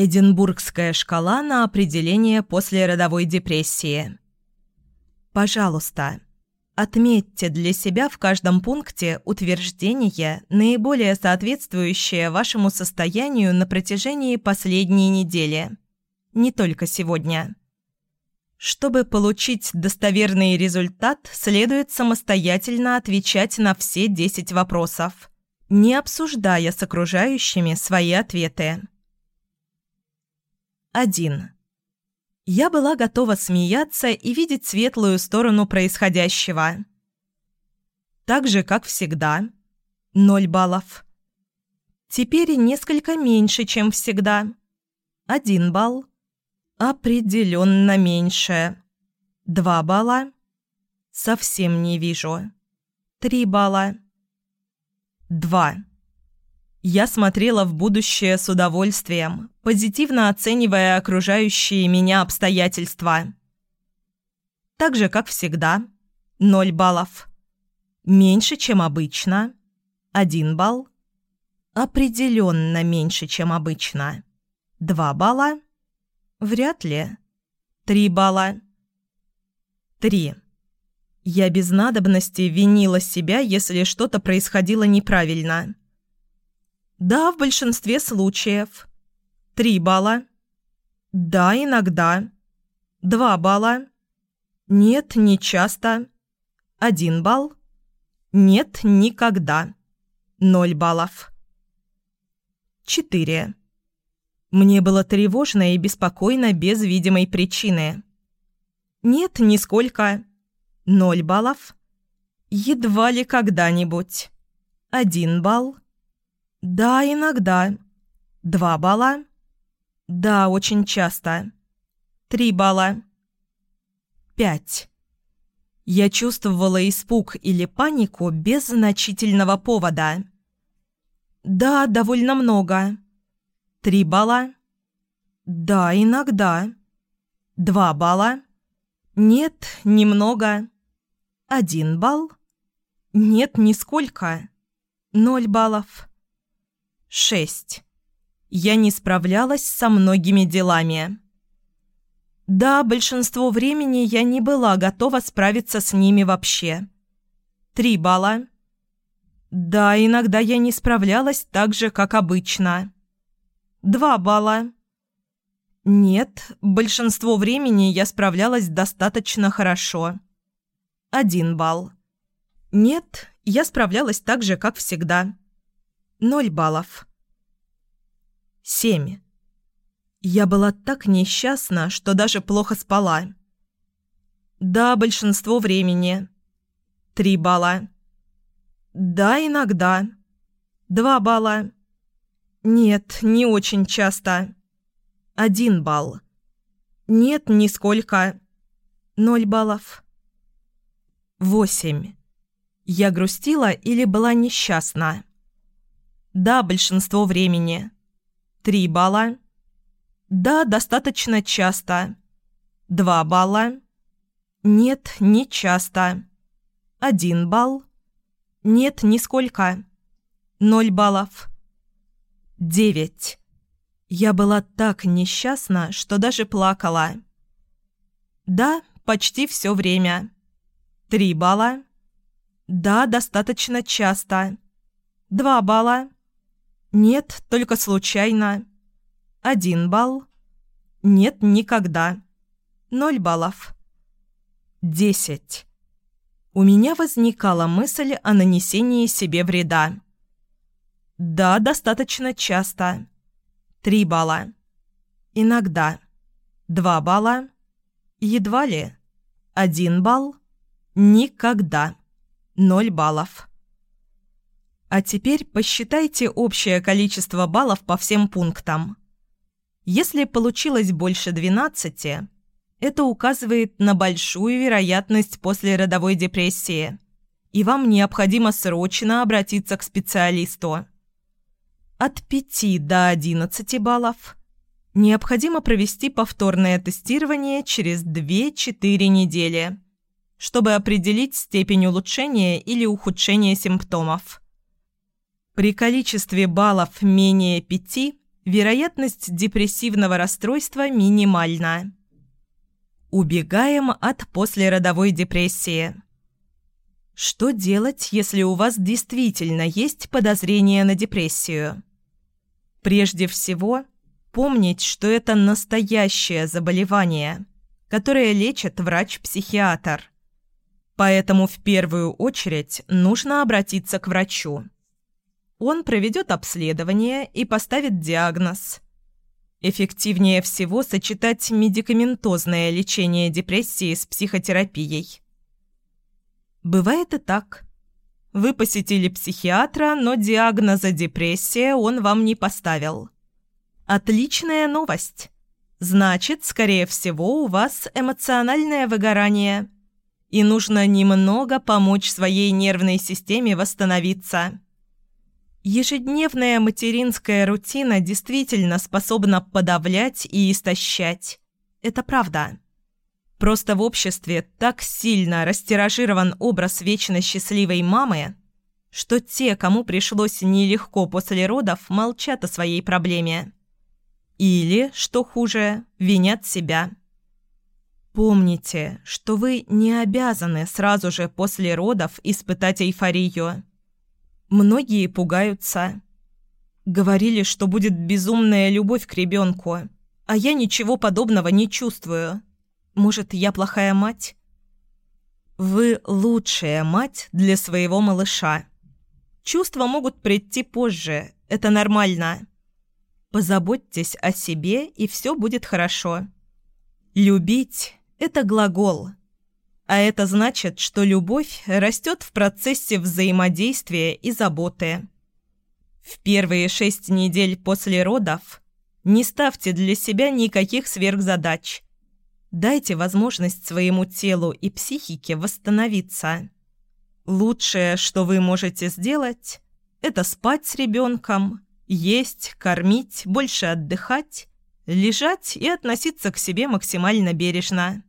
Эдинбургская шкала на определение послеродовой депрессии. Пожалуйста, отметьте для себя в каждом пункте утверждение, наиболее соответствующее вашему состоянию на протяжении последней недели. Не только сегодня. Чтобы получить достоверный результат, следует самостоятельно отвечать на все 10 вопросов, не обсуждая с окружающими свои ответы. 1. Я была готова смеяться и видеть светлую сторону происходящего. Так же, как всегда. 0 баллов. Теперь несколько меньше, чем всегда. 1 балл. Определенно меньше. Два балла. Совсем не вижу. Три балла. Два. Я смотрела в будущее с удовольствием, позитивно оценивая окружающие меня обстоятельства. Так же, как всегда. Ноль баллов. Меньше, чем обычно. Один балл. Определенно меньше, чем обычно. Два балла. Вряд ли. Три балла. Три. Я без надобности винила себя, если что-то происходило неправильно. Да, в большинстве случаев. Три балла. Да, иногда. Два балла. Нет, не часто. Один балл. Нет, никогда. Ноль баллов. Четыре. Мне было тревожно и беспокойно без видимой причины. Нет, нисколько. Ноль баллов. Едва ли когда-нибудь. Один балл. Да, иногда. Два балла. Да, очень часто. Три балла. Пять. Я чувствовала испуг или панику без значительного повода. Да, довольно много. Три балла? Да, иногда. Два балла? Нет, немного. Один балл? Нет, нисколько. Ноль баллов. Шесть. Я не справлялась со многими делами. Да, большинство времени я не была готова справиться с ними вообще. Три балла. Да, иногда я не справлялась так же, как обычно. Два балла. Нет, большинство времени я справлялась достаточно хорошо. Один балл. Нет, я справлялась так же, как всегда. Ноль баллов. Семь. Я была так несчастна, что даже плохо спала. Да, большинство времени. Три балла. Да, иногда. Два балла. «Нет, не очень часто. Один балл. Нет, нисколько. Ноль баллов. Восемь. Я грустила или была несчастна? Да, большинство времени. Три балла. Да, достаточно часто. Два балла. Нет, не часто. Один балл. Нет, нисколько. Ноль баллов. Девять. Я была так несчастна, что даже плакала. Да, почти все время. Три балла. Да, достаточно часто. Два балла. Нет, только случайно. Один балл. Нет, никогда. Ноль баллов. Десять. У меня возникала мысль о нанесении себе вреда. Да, достаточно часто. Три балла. Иногда. Два балла. Едва ли. Один балл. Никогда. Ноль баллов. А теперь посчитайте общее количество баллов по всем пунктам. Если получилось больше 12, это указывает на большую вероятность послеродовой депрессии, и вам необходимо срочно обратиться к специалисту. От 5 до 11 баллов необходимо провести повторное тестирование через 2-4 недели, чтобы определить степень улучшения или ухудшения симптомов. При количестве баллов менее 5 вероятность депрессивного расстройства минимальна. Убегаем от послеродовой депрессии. Что делать, если у вас действительно есть подозрение на депрессию? Прежде всего, помнить, что это настоящее заболевание, которое лечит врач-психиатр. Поэтому в первую очередь нужно обратиться к врачу. Он проведет обследование и поставит диагноз. Эффективнее всего сочетать медикаментозное лечение депрессии с психотерапией. Бывает и так. Вы посетили психиатра, но диагноза депрессия он вам не поставил. Отличная новость. Значит, скорее всего, у вас эмоциональное выгорание. И нужно немного помочь своей нервной системе восстановиться. Ежедневная материнская рутина действительно способна подавлять и истощать. Это правда. Просто в обществе так сильно растиражирован образ вечно счастливой мамы, что те, кому пришлось нелегко после родов, молчат о своей проблеме. Или, что хуже, винят себя. Помните, что вы не обязаны сразу же после родов испытать эйфорию. Многие пугаются. Говорили, что будет безумная любовь к ребенку, а я ничего подобного не чувствую. Может, я плохая мать? Вы лучшая мать для своего малыша. Чувства могут прийти позже, это нормально. Позаботьтесь о себе, и все будет хорошо. Любить – это глагол. А это значит, что любовь растет в процессе взаимодействия и заботы. В первые шесть недель после родов не ставьте для себя никаких сверхзадач – Дайте возможность своему телу и психике восстановиться. Лучшее, что вы можете сделать, это спать с ребенком, есть, кормить, больше отдыхать, лежать и относиться к себе максимально бережно.